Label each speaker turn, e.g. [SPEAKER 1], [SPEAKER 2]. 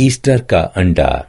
[SPEAKER 1] Easter का अंडा।